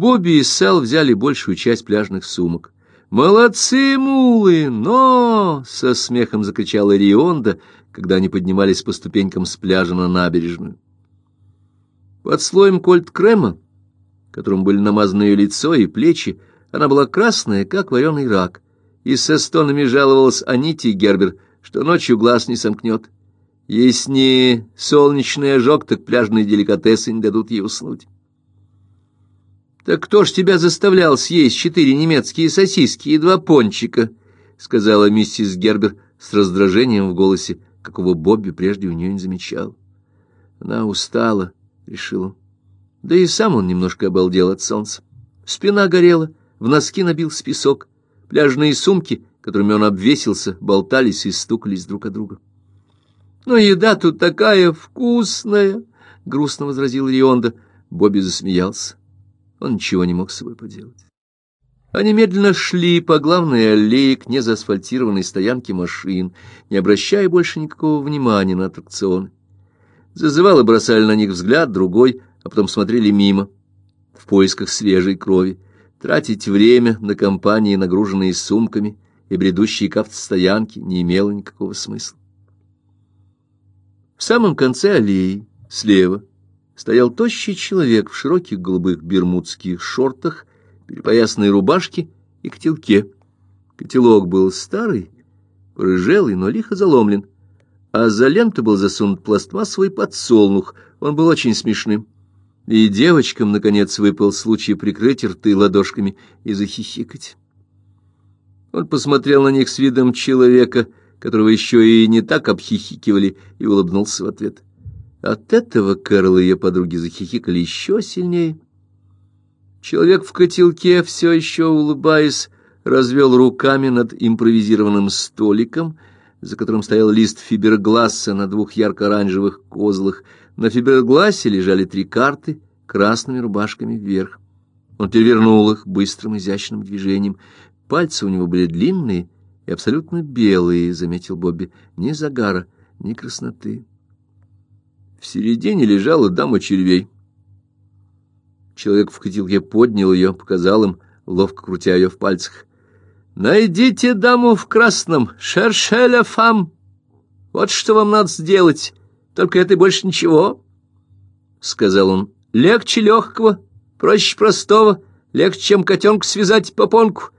Бобби и Сэл взяли большую часть пляжных сумок. «Молодцы, мулы! Но!» — со смехом закричала Рионда, когда они поднимались по ступенькам с пляжа на набережную. Под слоем кольт-крема, которым были намазаны ее лицо и плечи, она была красная, как вареный рак, и со стонами жаловалась Аните Гербер, что ночью глаз не сомкнет. Если не солнечный ожог, так пляжные деликатесы не дадут ей уснуть. «Так кто ж тебя заставлял съесть четыре немецкие сосиски и два пончика?» — сказала миссис Гербер с раздражением в голосе, какого Бобби прежде у нее не замечал. Она устала, — решил Да и сам он немножко обалдел от солнца. Спина горела, в носки набился песок, пляжные сумки, которыми он обвесился, болтались и стукались друг от друга. «Но еда тут такая вкусная!» — грустно возразил Рионда. Бобби засмеялся. Он ничего не мог с собой поделать. Они медленно шли по главной аллее к незаасфальтированной стоянке машин, не обращая больше никакого внимания на аттракционы. Зазывало бросали на них взгляд, другой, а потом смотрели мимо, в поисках свежей крови. Тратить время на компании, нагруженные сумками и бредущие к автостоянке, не имело никакого смысла. В самом конце аллеи, слева, стоял тощий человек в широких голубых бермудских шортах, перепоясанной рубашке и котелке. Котелок был старый, порыжелый, но лихо заломлен, а за ленту был засунут пластмассовый подсолнух, он был очень смешным. И девочкам, наконец, выпал случай прикрыть рты ладошками и захихикать. Он посмотрел на них с видом человека, которого еще и не так обхихикивали, и улыбнулся в ответ. — от этого Кэрол и ее подруги захихикали еще сильнее. Человек в котелке, все еще улыбаясь, развел руками над импровизированным столиком, за которым стоял лист фибергласса на двух ярко-оранжевых козлах. На фиберглассе лежали три карты красными рубашками вверх. Он перевернул их быстрым изящным движением. Пальцы у него были длинные и абсолютно белые, — заметил Бобби, — ни загара, ни красноты. В середине лежала дама червей. Человек в котелке поднял ее, показал им, ловко крутя ее в пальцах. «Найдите даму в красном, шершеля фам. Вот что вам надо сделать, только это больше ничего», — сказал он. «Легче легкого, проще простого, легче, чем котенку связать попонку».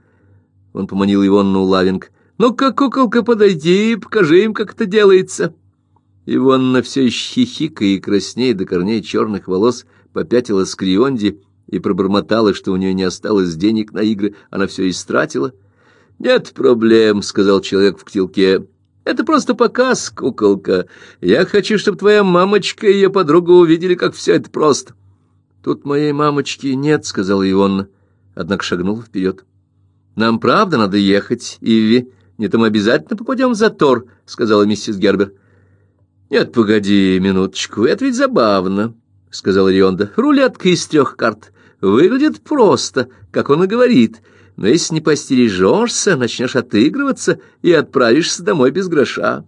Он поманил Ивонну Лавинг. «Ну-ка, куколка, подойди и покажи им, как это делается». Ивонна все еще хихикая и краснея до корней черных волос попятилась к Рионде и пробормотала, что у нее не осталось денег на игры, она все истратила. «Нет проблем», — сказал человек в ктилке. «Это просто показ, куколка. Я хочу, чтобы твоя мамочка и ее подруга увидели, как все это просто». «Тут моей мамочки нет», — сказала Ивонна, однако шагнула вперед. «Нам правда надо ехать, Иви. Не то мы обязательно попадем в затор», — сказала миссис Гербер. «Нет, погоди минуточку, это ведь забавно», — сказал Рионда. «Рулетка из трех карт. Выглядит просто, как он и говорит. Но если не постережешься, начнешь отыгрываться и отправишься домой без гроша».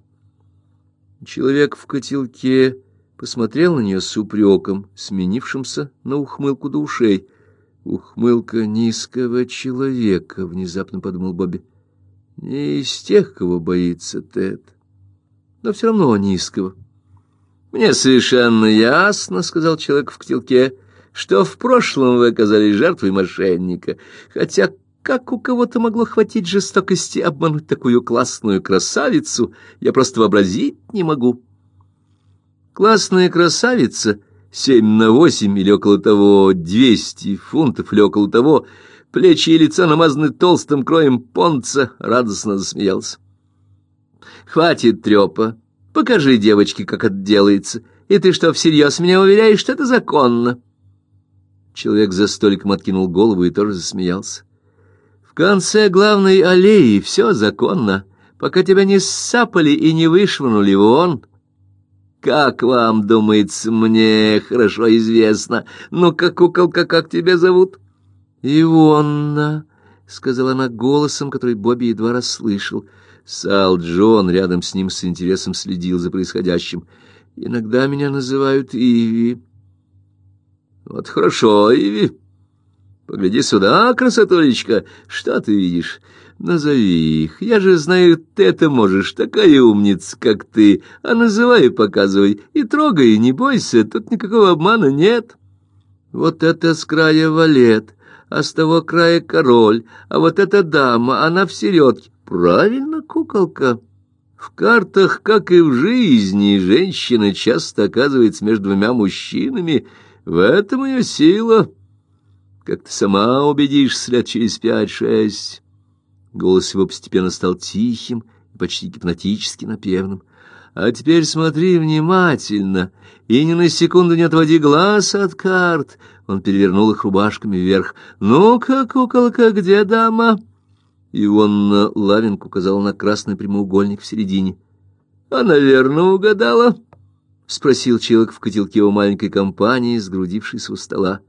Человек в котелке посмотрел на нее с упреком, сменившимся на ухмылку до ушей. «Ухмылка низкого человека», — внезапно подумал Бобби. «Не из тех, кого боится Тед» но все равно низкого. «Мне совершенно ясно, — сказал человек в котелке, — что в прошлом вы оказались жертвой мошенника, хотя как у кого-то могло хватить жестокости обмануть такую классную красавицу, я просто вообразить не могу». Классная красавица, семь на восемь или около того, двести фунтов или около того, плечи и лицо намазаны толстым кроем понца, радостно засмеялся. Хватит трёпа. Покажи девочке, как это делается. И ты что, всерьез меня уверяешь, что это законно?» Человек за столиком откинул голову и тоже засмеялся. «В конце главной аллеи все законно, пока тебя не сапали и не вышвырнули вон. Как вам, думается, мне хорошо известно. Ну-ка, куколка, как тебя зовут?» «Ивонна», — сказала она голосом, который Бобби едва расслышал, — Сал Джон рядом с ним с интересом следил за происходящим. «Иногда меня называют Иви». «Вот хорошо, Иви. Погляди сюда, красотулечка, что ты видишь? Назови их. Я же знаю, ты это можешь, такая умница, как ты. А называй и показывай. И трогай, и не бойся, тут никакого обмана нет. Вот это с края валет, а с того края король, а вот эта дама, она в середке. Правильно, куколка. В картах, как и в жизни, женщина часто оказывается между двумя мужчинами. В этом ее сила. Как ты сама убедишься лет через пять-шесть. Голос его постепенно стал тихим почти гипнотически напевным. А теперь смотри внимательно и ни на секунду не отводи глаз от карт. Он перевернул их рубашками вверх. Ну-ка, куколка, где дама? И он Лавинг указал на красный прямоугольник в середине. А, наверное, угадала, спросил человек в котелке у маленькой компании, сгрудившейся у стола.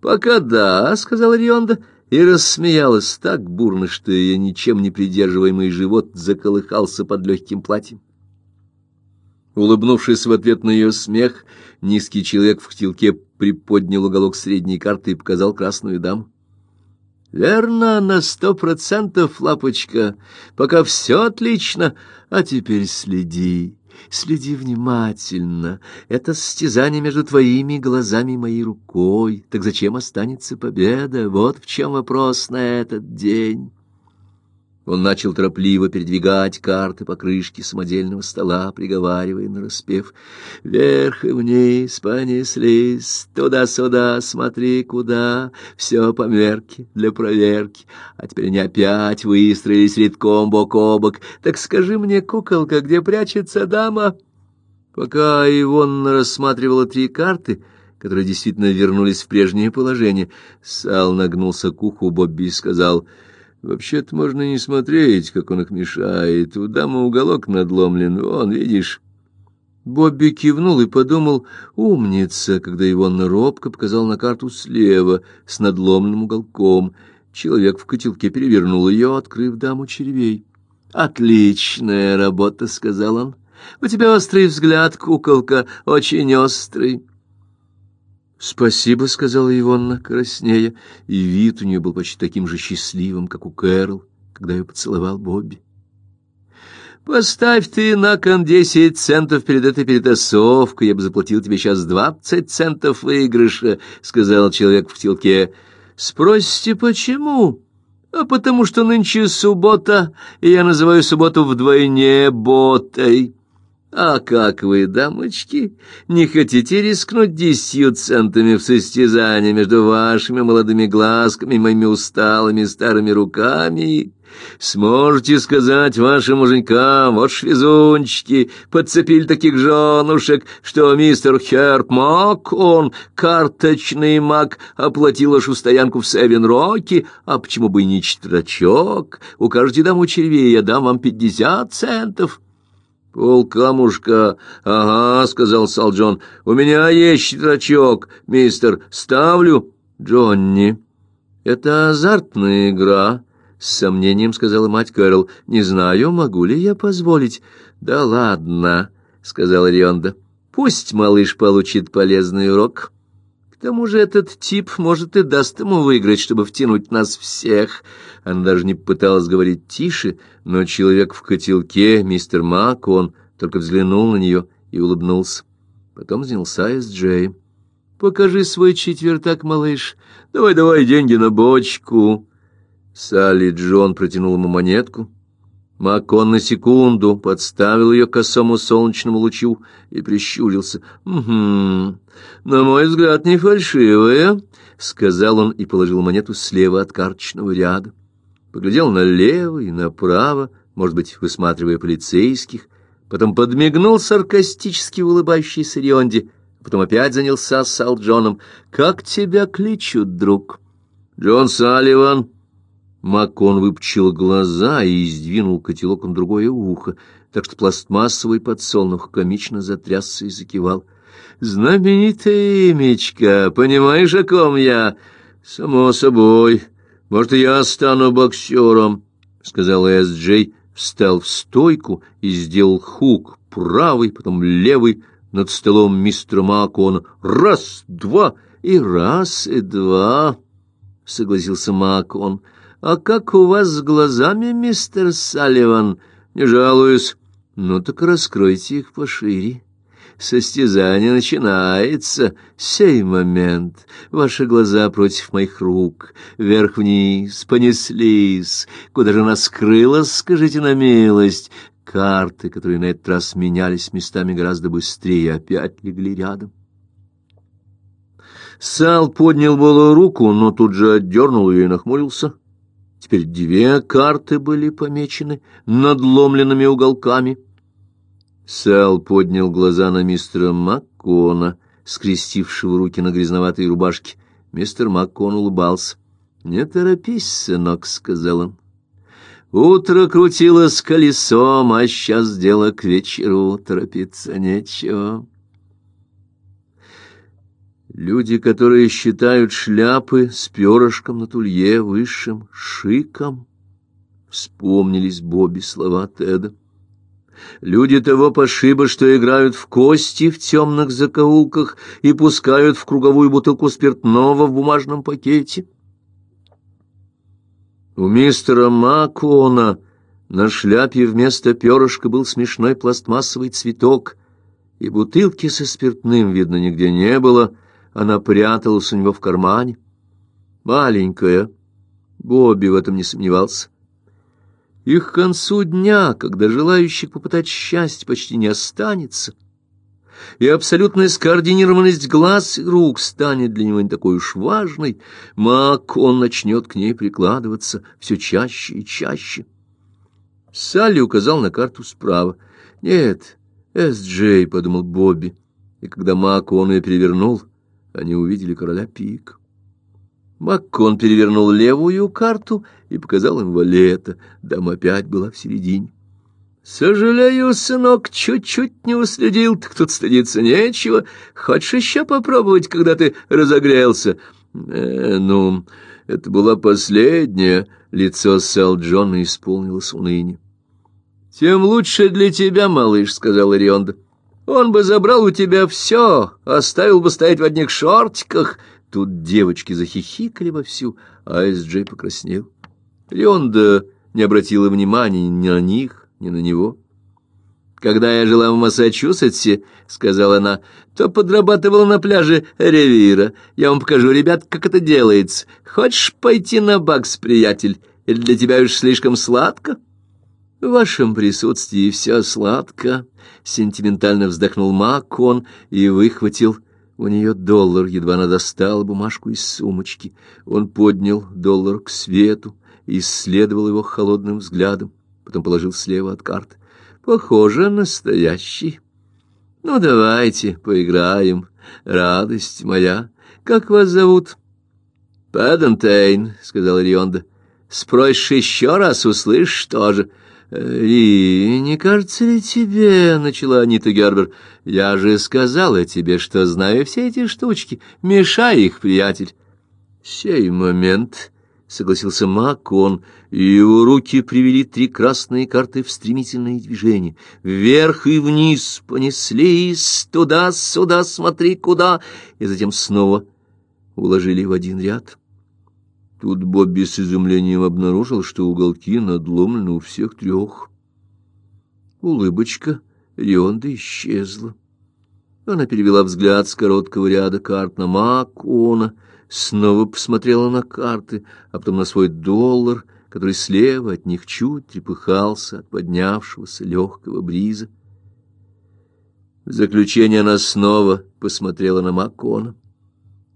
Пока да, сказала Рионда и рассмеялась так бурно, что ее ничем не придерживаемый живот заколыхался под легким платьем. Улыбнувшись в ответ на ее смех, низкий человек в котелке приподнял уголок средней карты и показал красную даму. «Верно, на сто процентов, лапочка, пока все отлично, а теперь следи». Следи внимательно. Это состязание между твоими глазами и моей рукой. Так зачем останется победа? Вот в чем вопрос на этот день. Он начал торопливо передвигать карты по крышке самодельного стола, приговаривая нараспев. «Вверх и вниз понеслись, туда-сюда, смотри куда, все по мерке для проверки. А теперь они опять выстроились редком бок о бок. Так скажи мне, куколка, где прячется дама?» Пока Ивонна рассматривала три карты, которые действительно вернулись в прежнее положение, Сал нагнулся к уху Бобби и сказал — Вообще-то можно не смотреть, как он их мешает. У дамы уголок надломлен, вон, видишь. Бобби кивнул и подумал, умница, когда его робко показал на карту слева с надломленным уголком. Человек в котелке перевернул ее, открыв даму червей. «Отличная работа», — сказал он. «У тебя острый взгляд, куколка, очень острый». «Спасибо», — сказала Ивонна, краснея, и вид у нее был почти таким же счастливым, как у Кэрол, когда ее поцеловал Бобби. «Поставь ты на кон десять центов перед этой перетасовкой, я бы заплатил тебе сейчас двадцать центов выигрыша», — сказал человек в телке. «Спросите, почему?» «А потому что нынче суббота, и я называю субботу вдвойне ботой». А как вы, дамочки, не хотите рискнуть десятью центами в состязании между вашими молодыми глазками и моими усталыми старыми руками? Сможете сказать вашим муженькам, вот швезунчики, подцепили таких женушек, что мистер Херп Мак, он, карточный маг, оплатил вашу стоянку в Севен-Роке, а почему бы и не четверочок? Укажете даму червей, я дам вам пятьдесят центов». «Пол камушка, ага», — сказал Сал Джон. «У меня есть четверочок, мистер. Ставлю». «Джонни, это азартная игра», — с сомнением сказала мать Кэрол. «Не знаю, могу ли я позволить». «Да ладно», — сказала Рионда. «Пусть малыш получит полезный урок». К тому же этот тип, может, и даст ему выиграть, чтобы втянуть нас всех. Она даже не пыталась говорить тише, но человек в котелке, мистер Мак, он только взглянул на нее и улыбнулся. Потом занялся с Джей. «Покажи свой четвертак, малыш. Давай-давай деньги на бочку». Салли Джон протянул ему монетку. Макон на секунду подставил ее косому солнечному лучу и прищурился. «Угу, на мой взгляд, не фальшивая», — сказал он и положил монету слева от карточного ряда. Поглядел налево и направо, может быть, высматривая полицейских, потом подмигнул саркастически улыбающейся Рионде, потом опять занялся Сал Джоном. «Как тебя кличут, друг?» «Джон Салливан», Макон выпучил глаза и сдвинул котелок на другое ухо, так что пластмассовый подсолнух комично затрясся и закивал. «Знаменитая имечка, понимаешь, о ком я?» «Само собой. Может, я стану боксером», — сказал Эс-Джей, встал в стойку и сделал хук правый, потом левый над столом мистера Макона. «Раз, два и раз, и два». — согласился Макон. «А как у вас с глазами, мистер Салливан? Не жалуюсь. Ну так раскройте их пошире. Состязание начинается. Сей момент. Ваши глаза против моих рук. Вверх-вниз, понеслись. Куда же она скрылась, скажите на милость? Карты, которые на этот раз менялись местами гораздо быстрее, опять легли рядом. Сал поднял было руку, но тут же отдернул ее и нахмурился. Теперь две карты были помечены надломленными уголками. Сал поднял глаза на мистера Маккона, скрестившего руки на грязноватой рубашке. Мистер Маккон улыбался. — Не торопись, сынок, — сказал он. Утро крутилось колесом, а сейчас дело к вечеру, торопиться нечего. Люди, которые считают шляпы с перышком на тулье высшим шиком, вспомнились Бобби слова Теда. Люди того пошиба, что играют в кости в темных закоулках и пускают в круговую бутылку спиртного в бумажном пакете. У мистера Макона на шляпе вместо перышка был смешной пластмассовый цветок, и бутылки со спиртным, видно, нигде не было, она пряталась у него в кармане. Маленькая. Бобби в этом не сомневался. И к концу дня, когда желающих попытать счастье почти не останется, и абсолютная скоординированность глаз и рук станет для него не такой уж важной, маг он начнет к ней прикладываться все чаще и чаще. Салли указал на карту справа. «Нет, Эс-Джей», — подумал Бобби, и когда маг он ее перевернул, они увидели короля пик. Маккон перевернул левую карту и показал им валета. Дама опять была в середине. «Сожалею, сынок, чуть-чуть не уследил, так тут стыдиться нечего. Хочешь еще попробовать, когда ты разогрелся?» э, «Ну, это была последняя». Лицо Сэл Джона исполнилось уныние. «Тем лучше для тебя, малыш», — сказал Рионда. Он бы забрал у тебя все, оставил бы стоять в одних шортиках. Тут девочки захихикали вовсю, а Эс-Джей покраснел. Рионда не обратила внимания ни на них, ни на него. «Когда я жила в Массачусетсе, — сказала она, — то подрабатывала на пляже Ревира. Я вам покажу, ребят, как это делается. Хочешь пойти на бакс, приятель? Или для тебя уж слишком сладко?» В вашем присутствии все сладко, — сентиментально вздохнул Макон и выхватил у нее доллар, едва она достала бумажку из сумочки. Он поднял доллар к свету исследовал его холодным взглядом, потом положил слева от карты. Похоже, настоящий. Ну, давайте поиграем, радость моя. Как вас зовут? Падентейн, — сказал Рионда. Спросишь еще раз, услышишь тоже. — «И не кажется ли тебе, — начала Анита Гербер, — я же сказала тебе, что знаю все эти штучки. Мешай их, приятель». «Сей момент», — согласился Макон, и его руки привели три красные карты в стремительное движение. Вверх и вниз понеслись, туда-сюда, смотри куда, и затем снова уложили в один ряд. Тут Бобби с изумлением обнаружил, что уголки надломлены у всех трех. Улыбочка Рионда исчезла. Она перевела взгляд с короткого ряда карт на Макона, снова посмотрела на карты, а потом на свой доллар, который слева от них чуть трепыхался от поднявшегося легкого бриза. В заключение она снова посмотрела на Макона.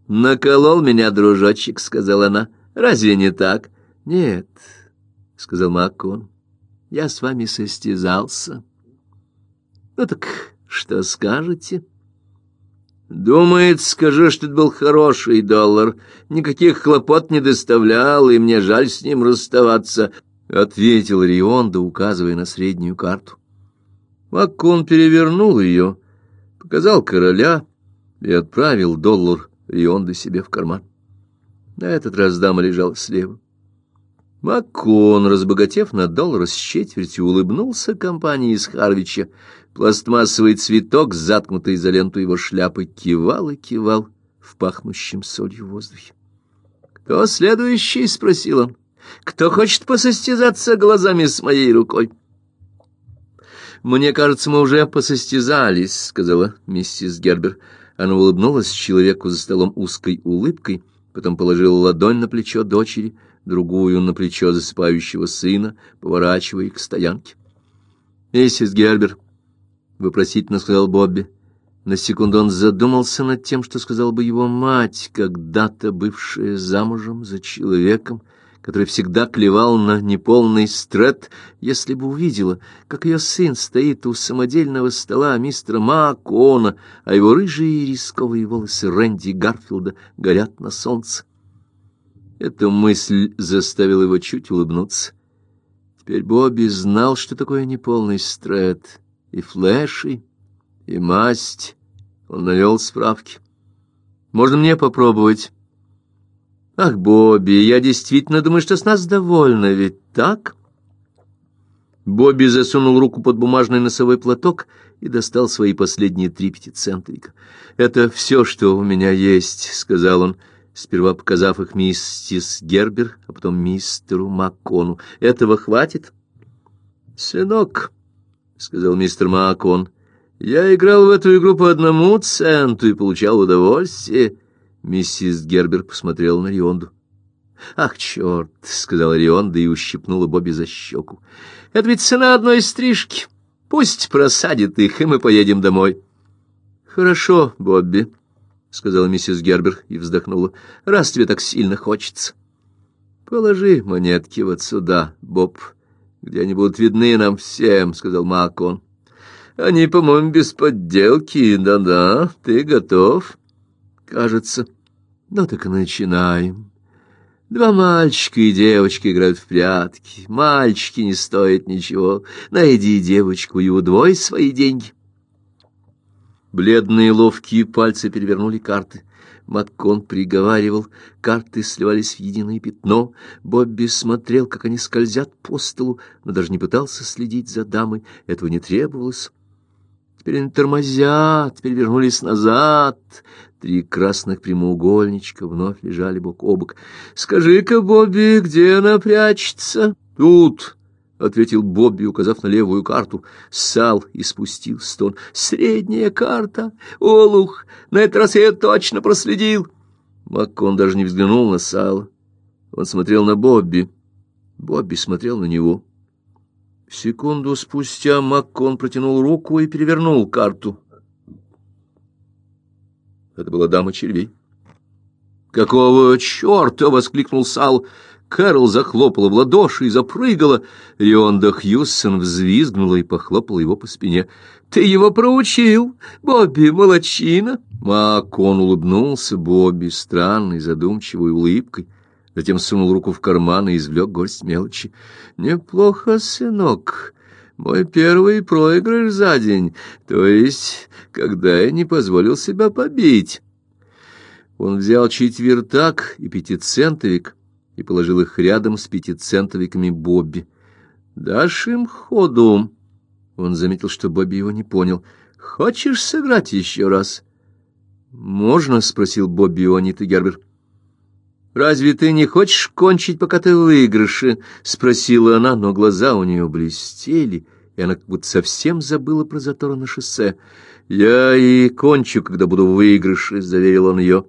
«Наколол меня, дружочек», — сказала она. Разве не так? Нет, — сказал Макон, — я с вами состязался. Ну так что скажете? Думает, скажу, что это был хороший доллар, никаких хлопот не доставлял, и мне жаль с ним расставаться, — ответил Рионда, указывая на среднюю карту. Макон перевернул ее, показал короля и отправил доллар Рионда себе в карман. На этот раз дама лежала слева. Маккон, разбогатев на доллар с четвертью, улыбнулся компании из Харвича. Пластмассовый цветок, заткнутый за ленту его шляпы, кивал и кивал в пахнущем солью воздухе. «Кто следующий?» — спросил он. «Кто хочет посостязаться глазами с моей рукой?» «Мне кажется, мы уже посостязались», — сказала миссис Гербер. Она улыбнулась человеку за столом узкой улыбкой, потом положила ладонь на плечо дочери, другую на плечо засыпающего сына, поворачивая к стоянке. «Миссис Гербер», — вопросительно сказал Бобби. На секунду он задумался над тем, что сказала бы его мать, когда-то бывшая замужем за человеком, который всегда клевал на неполный стрет, если бы увидела, как ее сын стоит у самодельного стола мистера Макона, а его рыжие рисковые волосы Рэнди Гарфилда горят на солнце. Эта мысль заставила его чуть улыбнуться. Теперь Бобби знал, что такое неполный стрет, и флеши, и масть. Он навел справки. «Можно мне попробовать?» Ах, Бобби, я действительно думаю, что с нас довольно, ведь так? Бобби засунул руку под бумажный носовой платок и достал свои последние три пятицентовика. «Это все, что у меня есть», — сказал он, сперва показав их миссис Гербер, а потом мистеру Маккону. «Этого хватит?» «Сынок», — сказал мистер Маккон, — «я играл в эту игру по одному центу и получал удовольствие». Миссис Гербер посмотрела на Рионду. «Ах, черт!» — сказала Рионда и ущипнула Бобби за щеку. «Это ведь цена одной стрижки. Пусть просадит их, и мы поедем домой». «Хорошо, Бобби», — сказала миссис Гербер и вздохнула. «Раз тебе так сильно хочется». «Положи монетки вот сюда, Боб, где они будут видны нам всем», — сказал Макон. «Они, по-моему, без подделки. Да-да, ты готов?» «Кажется». Ну так и начинаем. Два мальчика и девочка играют в прятки. Мальчики не стоят ничего. Найди девочку и удвой свои деньги. Бледные ловкие пальцы перевернули карты. Маткон приговаривал, карты сливались в единое пятно. Бобби смотрел, как они скользят по столу, но даже не пытался следить за дамой. Этого не требовалось. Теперь они тормозят, теперь вернулись назад. Три красных прямоугольничка вновь лежали бок о бок. «Скажи-ка, Бобби, где она прячется?» «Тут», — ответил Бобби, указав на левую карту. Сал испустил стон. «Средняя карта! Олух! На этот раз я точно проследил!» Маккон даже не взглянул на Сала. Он смотрел на Бобби. Бобби смотрел на него. Секунду спустя Маккон протянул руку и перевернул карту. Это была дама червей. «Какого черта!» — воскликнул Сал. Кэрол захлопала в ладоши и запрыгала. Рионда Хьюссон взвизгнула и похлопала его по спине. «Ты его проучил, Бобби, молочина!» Макон улыбнулся Бобби странной задумчивой улыбкой затем сунул руку в карман и извлек горсть мелочи. «Неплохо, сынок. Мой первый проигрыш за день, то есть, когда я не позволил себя побить». Он взял четвертак и пятицентовик и положил их рядом с пятицентовиками Бобби. «Дашь им ходу?» Он заметил, что Бобби его не понял. «Хочешь сыграть еще раз?» «Можно?» — спросил Бобби у Аниты Гербер. «Разве ты не хочешь кончить, пока ты в выигрыше?» — спросила она, но глаза у нее блестели, и она как будто совсем забыла про заторы на шоссе. «Я и кончу, когда буду в выигрыше», — заверил он ее.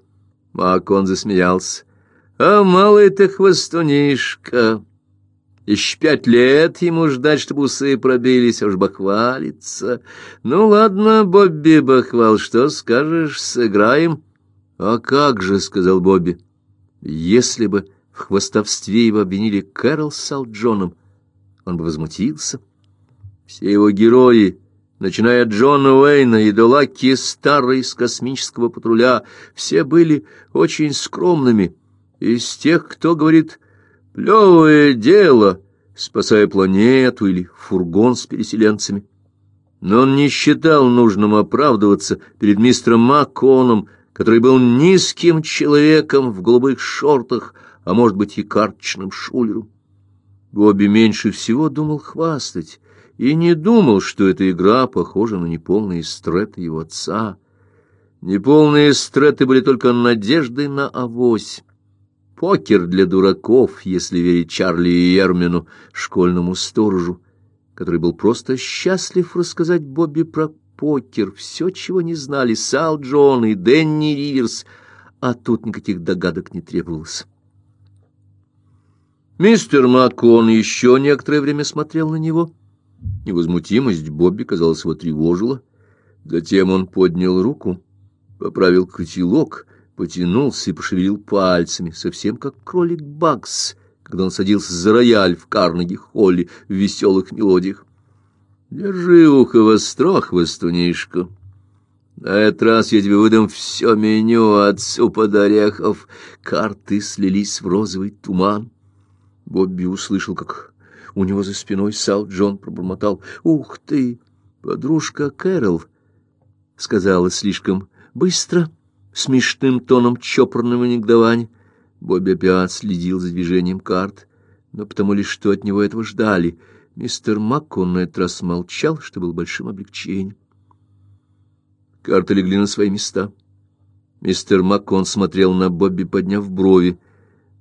Макон засмеялся. «А малый ты хвостунишка! Еще пять лет ему ждать, чтобы усы пробились, а уж бахвалится. Ну ладно, Бобби бахвал, что скажешь, сыграем?» «А как же», — сказал Бобби. Если бы в хвостовстве его обвинили Кэрол с Салджоном, он бы возмутился. Все его герои, начиная от Джона Уэйна и до Лаки Старой из космического патруля, все были очень скромными. Из тех, кто говорит «плевое дело», спасая планету или фургон с переселенцами. Но он не считал нужным оправдываться перед мистером Макконом, который был низким человеком в голубых шортах, а может быть и карточным шулером. Бобби меньше всего думал хвастать и не думал, что эта игра похожа на неполные стреты его отца. Неполные стреты были только надеждой на авось. Покер для дураков, если верить Чарли и Ермину, школьному сторожу, который был просто счастлив рассказать Бобби про покер, все, чего не знали Сал Джон и Дэнни Риверс, а тут никаких догадок не требовалось. Мистер Маккон еще некоторое время смотрел на него. Невозмутимость Бобби, казалось, его тревожила. Затем он поднял руку, поправил котелок, потянулся и пошевелил пальцами, совсем как кролик Бакс, когда он садился за рояль в Карнеги-холле в веселых мелодиях. Держи ухо востро, хвостунишка. На этот раз я тебе выдам все меню отцу под орехов. Карты слились в розовый туман. Бобби услышал, как у него за спиной Сал Джон пробормотал. «Ух ты! Подружка Кэрол!» Сказала слишком быстро, смешным тоном чопорного негодования. Бобби опять следил за движением карт, но потому лишь что от него этого ждали — Мистер Маккон на этот раз молчал, что был большим облегчением. Карты легли на свои места. Мистер Маккон смотрел на Бобби, подняв брови.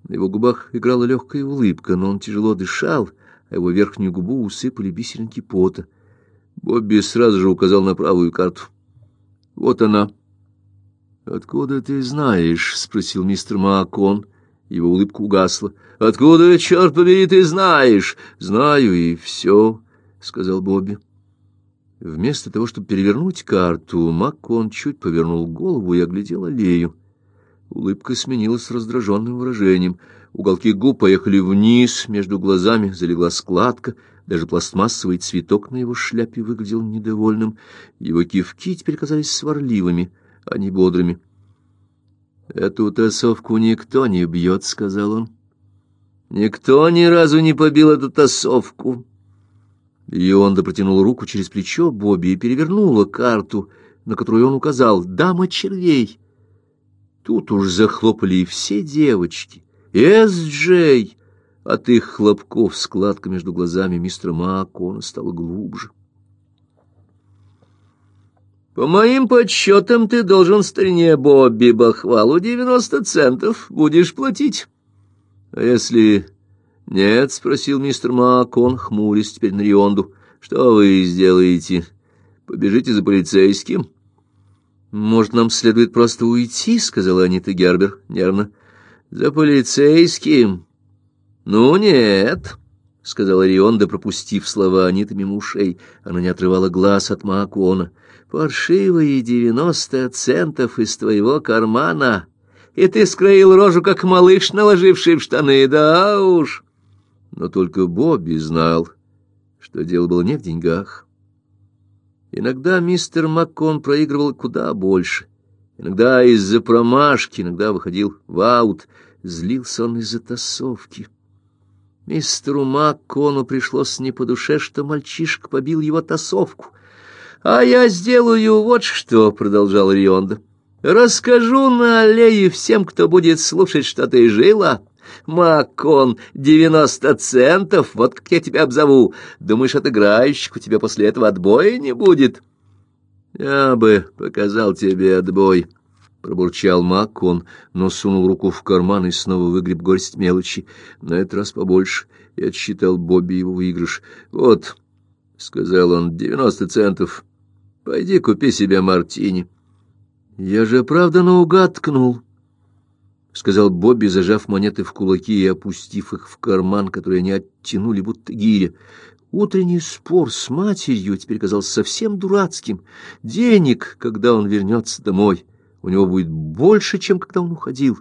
На его губах играла легкая улыбка, но он тяжело дышал, а его верхнюю губу усыпали бисеринки пота. Бобби сразу же указал на правую карту. «Вот она». «Откуда ты знаешь?» — спросил мистер Маккон. Его улыбка угасла. «Откуда, черт побери, ты знаешь?» «Знаю, и все», — сказал Бобби. Вместо того, чтобы перевернуть карту, Маккон чуть повернул голову и оглядел аллею. Улыбка сменилась раздраженным выражением. Уголки губ поехали вниз, между глазами залегла складка, даже пластмассовый цветок на его шляпе выглядел недовольным. Его кивки теперь казались сварливыми, а не бодрыми. «Эту тасовку никто не бьет», — сказал он. «Никто ни разу не побил эту тасовку». Йонда протянул руку через плечо Бобби и перевернула карту, на которую он указал «Дама червей». Тут уж захлопали и все девочки. «Эс-Джей!» От их хлопков складка между глазами мистера Макона стала глубже. По моим подсчетам, ты должен старине Бобби Бахвалу девяносто центов будешь платить. А если нет, — спросил мистер Макон, хмурясь теперь на Рионду, — что вы сделаете? Побежите за полицейским? Может, нам следует просто уйти, — сказала Анита Гербер нервно. За полицейским? Ну, нет. — сказала Рионда, пропустив слова Аниты мимо ушей. Она не отрывала глаз от Маакона паршивые девяносто центов из твоего кармана, и ты скроил рожу, как малыш, наложивший в штаны, да уж. Но только Бобби знал, что дело было не в деньгах. Иногда мистер Маккон проигрывал куда больше. Иногда из-за промашки, иногда выходил в аут. Злился он из-за тасовки. Мистеру Маккону пришлось не по душе, что мальчишка побил его тасовку — «А я сделаю вот что», — продолжал Рионда. «Расскажу на аллее всем, кто будет слушать, что ты жила. Макон, девяносто центов, вот как я тебя обзову. Думаешь, отыграющих у тебя после этого отбоя не будет?» «Я бы показал тебе отбой», — пробурчал Макон, но сунул руку в карман и снова выгреб горсть мелочи, на этот раз побольше, и отсчитал Бобби его выигрыш. «Вот», — сказал он, — «девяносто центов». Пойди купи себе мартини. Я же правда наугад ткнул, — сказал Бобби, зажав монеты в кулаки и опустив их в карман, который они оттянули, будто гиря. Утренний спор с матерью теперь казался совсем дурацким. Денег, когда он вернется домой, у него будет больше, чем когда он уходил.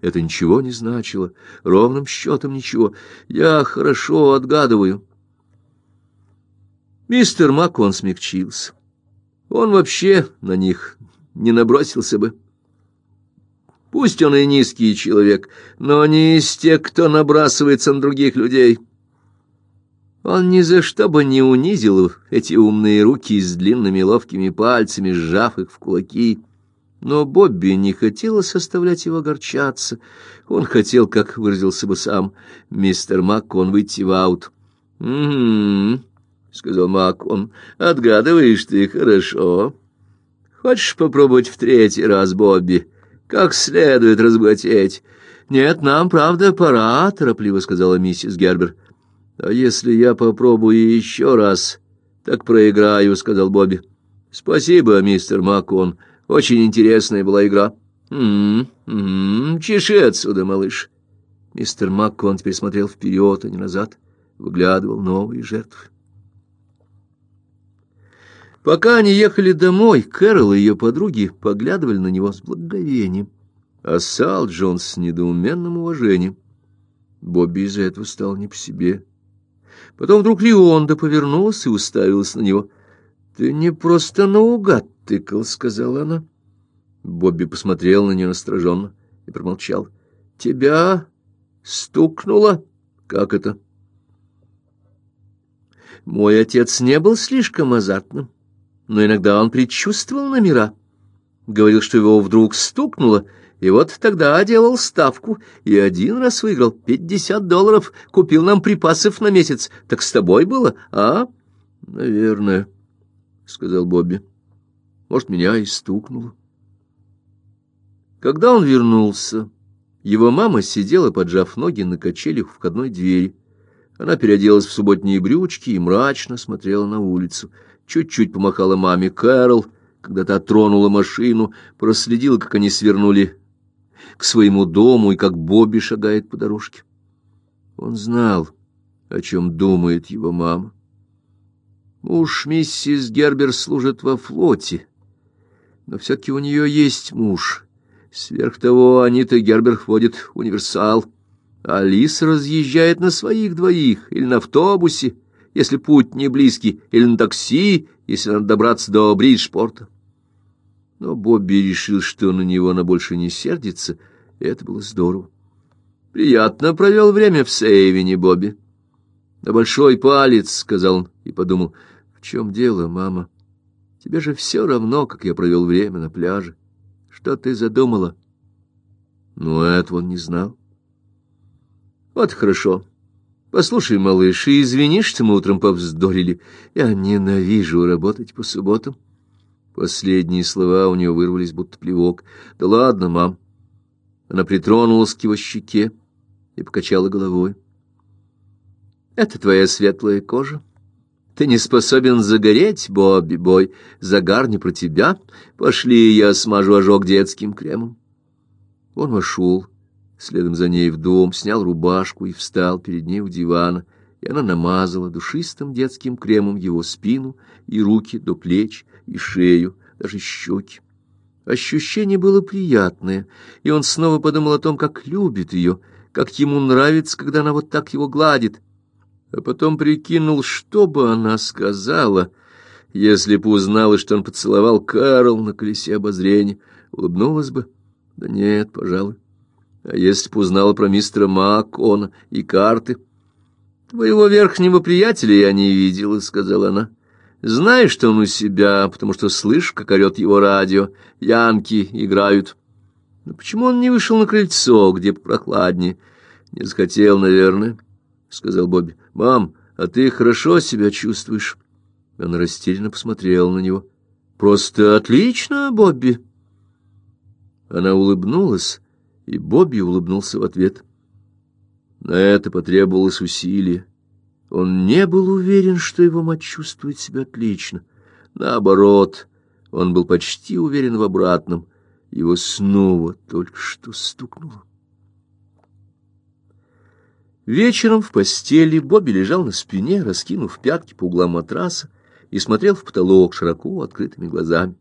Это ничего не значило, ровным счетом ничего. Я хорошо отгадываю. Мистер Макон смягчился. Он вообще на них не набросился бы. Пусть он и низкий человек, но не из тех, кто набрасывается на других людей. Он ни за что бы не унизил эти умные руки с длинными ловкими пальцами, сжав их в кулаки. Но Бобби не хотелось оставлять его огорчаться. Он хотел, как выразился бы сам мистер Маккон, выйти в аут. «Угу», — сказал Мак. «Он отгадываешь ты хорошо. Хочешь попробовать в третий раз, Бобби? Как следует разбогатеть? «Нет, нам, правда, пора», — торопливо сказала миссис Гербер. «А если я попробую еще раз, так проиграю», — сказал Бобби. «Спасибо, мистер Макон. Очень интересная была игра». «М-м-м, чеши отсюда, малыш». Мистер Маккон теперь смотрел вперед, а не назад, выглядывал новые жертвы. Пока они ехали домой, Кэрол и ее подруги поглядывали на него с благоговением, а Сал Джонс с недоуменным уважением. Бобби из-за этого стал не по себе. Потом вдруг Леонда повернулась и уставилась на него. — Ты не просто наугад тыкал, — сказала она. Бобби посмотрел на нее настороженно и промолчал. — Тебя стукнуло? Как это? Мой отец не был слишком азартным но иногда он предчувствовал номера. Говорил, что его вдруг стукнуло, и вот тогда делал ставку, и один раз выиграл пятьдесят долларов, купил нам припасов на месяц. Так с тобой было, а? — Наверное, — сказал Бобби. — Может, меня и стукнуло. Когда он вернулся, его мама сидела, поджав ноги на качелях в входной двери. Она переоделась в субботние брючки и мрачно смотрела на улицу — чуть-чуть помахала маме Кэрол, когда та тронула машину, проследила, как они свернули к своему дому и как Бобби шагает по дорожке. Он знал, о чем думает его мама. Муж миссис Гербер служит во флоте, но все-таки у нее есть муж. Сверх того, Анита Гербер ходит универсал. Алиса разъезжает на своих двоих или на автобусе, если путь не близкий, или на такси, если надо добраться до Бриджпорта. Но Бобби решил, что на него она больше не сердится, и это было здорово. Приятно провел время в Сейвине, Бобби. На большой палец, — сказал он, и подумал, — в чем дело, мама? Тебе же все равно, как я провел время на пляже. Что ты задумала? Но этого он не знал. Вот хорошо. Послушай, малыш, и извини, что мы утром повздорили. Я ненавижу работать по субботам. Последние слова у нее вырвались, будто плевок. Да ладно, мам. Она притронулась к его щеке и покачала головой. Это твоя светлая кожа. Ты не способен загореть, Бобби Бой. Загар не про тебя. Пошли, я смажу ожог детским кремом. Он вошел следом за ней в дом, снял рубашку и встал перед ней у дивана, и она намазала душистым детским кремом его спину и руки до плеч, и шею, даже щеки. Ощущение было приятное, и он снова подумал о том, как любит ее, как ему нравится, когда она вот так его гладит. А потом прикинул, что бы она сказала, если бы узнала, что он поцеловал Карл на колесе обозрения. Улыбнулась бы? Да нет, пожалуй. А если б узнала про мистера Макона и карты? Твоего верхнего приятеля я не видела, — сказала она. Знаешь, что он у себя, потому что слышишь, как орет его радио. Янки играют. Но почему он не вышел на крыльцо, где прохладнее? Не захотел, наверное, — сказал Бобби. Мам, а ты хорошо себя чувствуешь? Она растерянно посмотрела на него. Просто отлично, Бобби. Она улыбнулась и Бобби улыбнулся в ответ. На это потребовалось усилие. Он не был уверен, что его мать чувствует себя отлично. Наоборот, он был почти уверен в обратном. Его снова только что стукнуло. Вечером в постели Бобби лежал на спине, раскинув пятки по углам матраса, и смотрел в потолок широко открытыми глазами.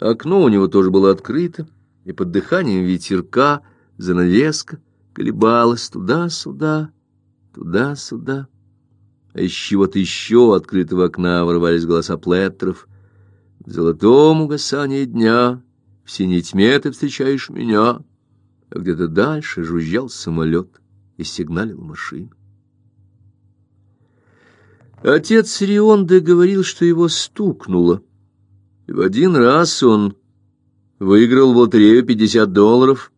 Окно у него тоже было открыто, и под дыханием ветерка занавеска колебалась туда-сюда, туда-сюда. А из чего-то еще открытого окна ворвались голоса плеттеров. В золотом угасании дня, в синей тьме ты встречаешь меня, а где-то дальше жужжал самолет и сигналил машин. Отец Рионде говорил, что его стукнуло. В один раз он Выиграл в лотерею пятьдесят долларов.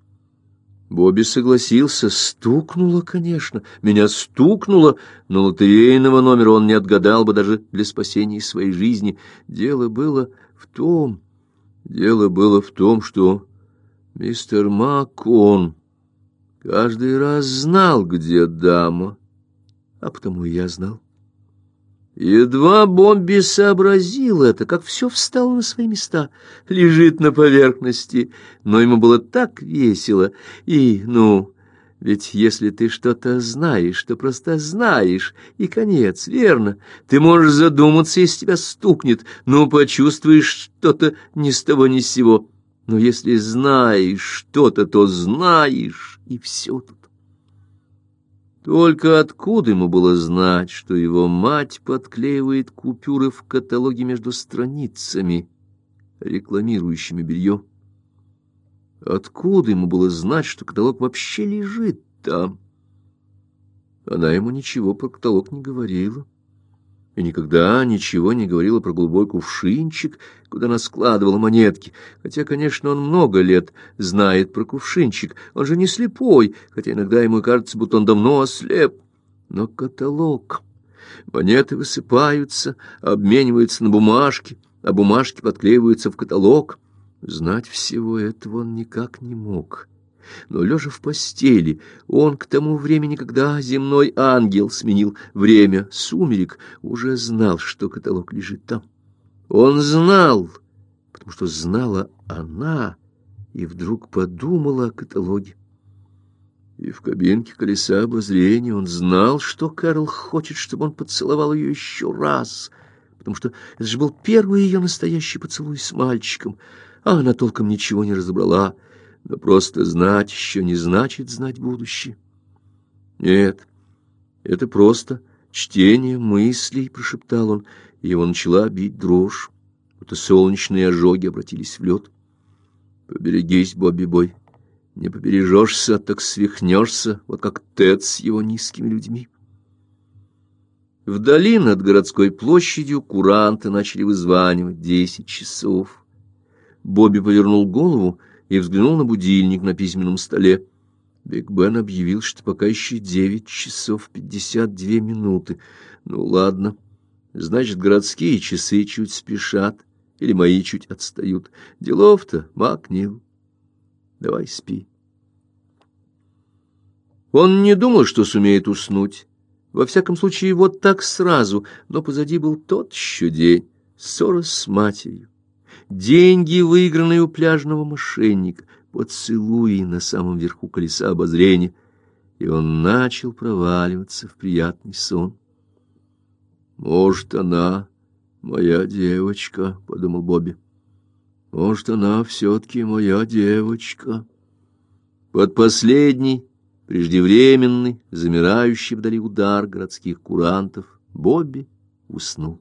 Бобби согласился. Стукнуло, конечно. Меня стукнуло, но лотерейного номера он не отгадал бы даже для спасения своей жизни. Дело было в том... Дело было в том, что мистер Макон Каждый раз знал, где дама, а потому я знал. Едва Бомби сообразил это, как все встало на свои места, лежит на поверхности, но ему было так весело, и, ну, ведь если ты что-то знаешь, то просто знаешь, и конец, верно. Ты можешь задуматься, если тебя стукнет, но почувствуешь что-то ни с того ни с сего. Но если знаешь что-то, то знаешь, и все тут. Только откуда ему было знать, что его мать подклеивает купюры в каталоге между страницами, рекламирующими белье? Откуда ему было знать, что каталог вообще лежит там? Она ему ничего про каталог не говорила и никогда ничего не говорила про голубой кувшинчик, куда она складывала монетки, хотя, конечно, он много лет знает про кувшинчик, он же не слепой, хотя иногда ему кажется, будто он давно ослеп. Но каталог... Монеты высыпаются, обмениваются на бумажки, а бумажки подклеиваются в каталог. Знать всего этого он никак не мог но, лежа в постели, он к тому времени, когда земной ангел сменил время сумерек, уже знал, что каталог лежит там. Он знал, потому что знала она, и вдруг подумала о каталоге. И в кабинке колеса обозрения он знал, что Карл хочет, чтобы он поцеловал ее еще раз, потому что это же был первый ее настоящий поцелуй с мальчиком, а она толком ничего не разобрала — но просто знать еще не значит знать будущее. Нет, это просто чтение мыслей, прошептал он, и его начала бить дрожь. будто солнечные ожоги обратились в лед. Поберегись, Бобби-бой. Не побережешься, так свихнешься, вот как Тед с его низкими людьми. Вдали над городской площадью куранты начали вызванивать десять часов. Бобби повернул голову и взглянул на будильник на письменном столе. Биг Бен объявил, что пока еще девять часов пятьдесят две минуты. Ну, ладно. Значит, городские часы чуть спешат, или мои чуть отстают. Делов-то, Макнил. Давай спи. Он не думал, что сумеет уснуть. Во всяком случае, вот так сразу. Но позади был тот еще день, ссора с матерью деньги, выигранные у пляжного мошенника, поцелуи на самом верху колеса обозрения, и он начал проваливаться в приятный сон. «Может, она моя девочка», — подумал Бобби. «Может, она все-таки моя девочка». Под последний, преждевременный, замирающий вдали удар городских курантов, Бобби уснул.